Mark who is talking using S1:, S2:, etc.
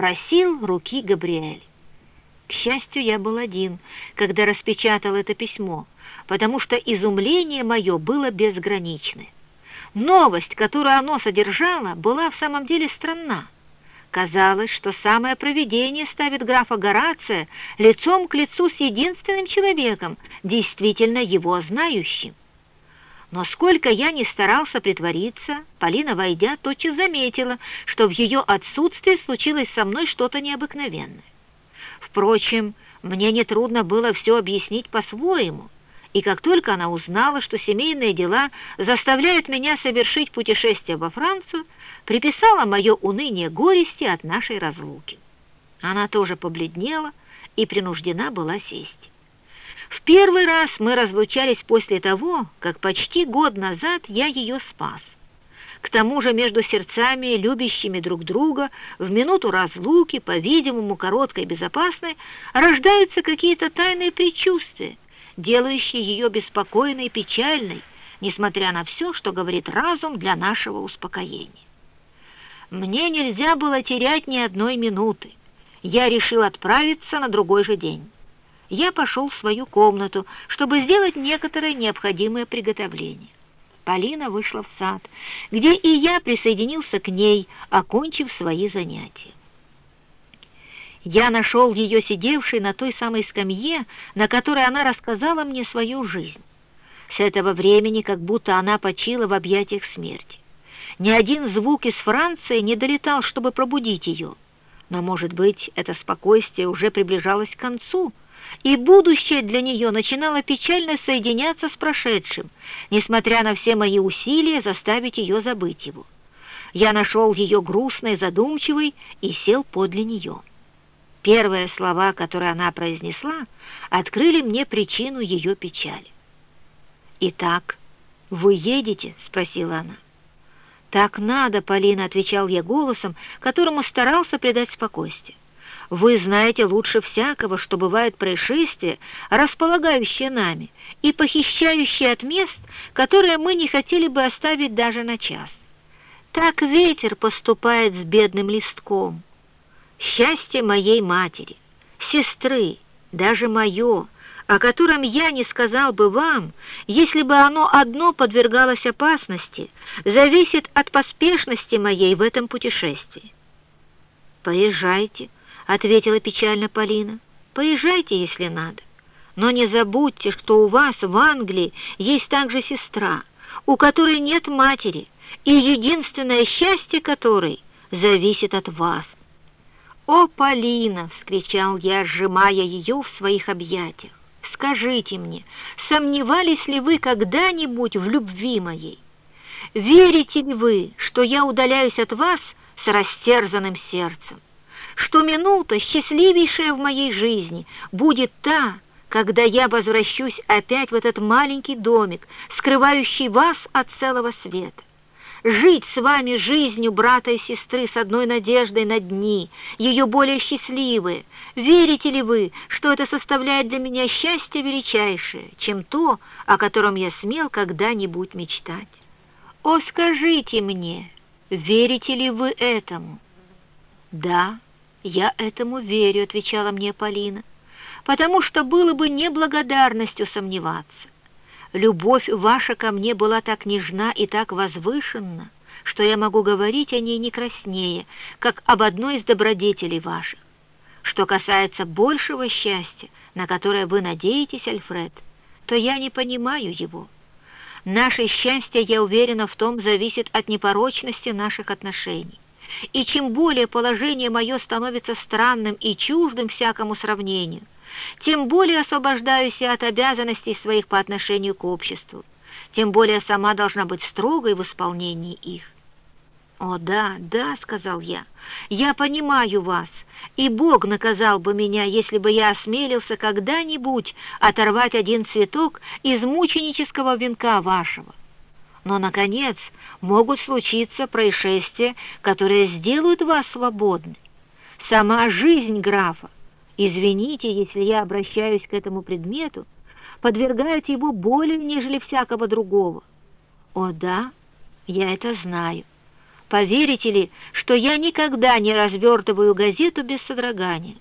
S1: Просил руки Габриэль. К счастью, я был один, когда распечатал это письмо, потому что изумление мое было безграничное. Новость, которую оно содержало, была в самом деле странна. Казалось, что самое провидение ставит графа Горация лицом к лицу с единственным человеком, действительно его знающим. Но сколько я ни старался притвориться, Полина, войдя, тотчас заметила, что в ее отсутствии случилось со мной что-то необыкновенное. Впрочем, мне нетрудно было все объяснить по-своему, и как только она узнала, что семейные дела заставляют меня совершить путешествие во Францию, приписала мое уныние горести от нашей разлуки. Она тоже побледнела и принуждена была сесть. В первый раз мы разлучались после того, как почти год назад я ее спас. К тому же между сердцами, любящими друг друга, в минуту разлуки, по-видимому, короткой и безопасной, рождаются какие-то тайные предчувствия, делающие ее беспокойной и печальной, несмотря на все, что говорит разум для нашего успокоения. Мне нельзя было терять ни одной минуты. Я решил отправиться на другой же день. Я пошел в свою комнату, чтобы сделать некоторые необходимые приготовления. Полина вышла в сад, где и я присоединился к ней, окончив свои занятия. Я нашел ее сидевшей на той самой скамье, на которой она рассказала мне свою жизнь. С этого времени как будто она почила в объятиях смерти. Ни один звук из Франции не долетал, чтобы пробудить ее. Но, может быть, это спокойствие уже приближалось к концу — и будущее для нее начинало печально соединяться с прошедшим, несмотря на все мои усилия заставить ее забыть его. Я нашел ее грустной, задумчивой и сел подле нее. Первые слова, которые она произнесла, открыли мне причину ее печали. «Итак, вы едете?» — спросила она. «Так надо, Полина», — отвечал я голосом, которому старался придать спокойствие. Вы знаете лучше всякого, что бывают происшествия, располагающие нами и похищающие от мест, которые мы не хотели бы оставить даже на час. Так ветер поступает с бедным листком. Счастье моей матери, сестры, даже мое, о котором я не сказал бы вам, если бы оно одно подвергалось опасности, зависит от поспешности моей в этом путешествии. Поезжайте, ответила печально Полина. Поезжайте, если надо. Но не забудьте, что у вас в Англии есть также сестра, у которой нет матери, и единственное счастье которой зависит от вас. «О, Полина!» — вскричал я, сжимая ее в своих объятиях. «Скажите мне, сомневались ли вы когда-нибудь в любви моей? Верите ли вы, что я удаляюсь от вас с растерзанным сердцем? Что минута, счастливейшая в моей жизни, будет та, когда я возвращусь опять в этот маленький домик, скрывающий вас от целого света. Жить с вами жизнью брата и сестры с одной надеждой на дни, ее более счастливые. Верите ли вы, что это составляет для меня счастье величайшее, чем то, о котором я смел когда-нибудь мечтать? О, скажите мне, верите ли вы этому? Да. «Я этому верю», — отвечала мне Полина, «потому что было бы неблагодарностью сомневаться. Любовь ваша ко мне была так нежна и так возвышенна, что я могу говорить о ней не краснее, как об одной из добродетелей ваших. Что касается большего счастья, на которое вы надеетесь, Альфред, то я не понимаю его. Наше счастье, я уверена, в том зависит от непорочности наших отношений и чем более положение мое становится странным и чуждым всякому сравнению, тем более освобождаюсь я от обязанностей своих по отношению к обществу, тем более сама должна быть строгой в исполнении их. «О, да, да», — сказал я, — «я понимаю вас, и Бог наказал бы меня, если бы я осмелился когда-нибудь оторвать один цветок из мученического венка вашего. Но, наконец, могут случиться происшествия, которые сделают вас свободны. Сама жизнь графа, извините, если я обращаюсь к этому предмету, подвергает его более, нежели всякого другого. О да, я это знаю. Поверите ли, что я никогда не развертываю газету без содрогания?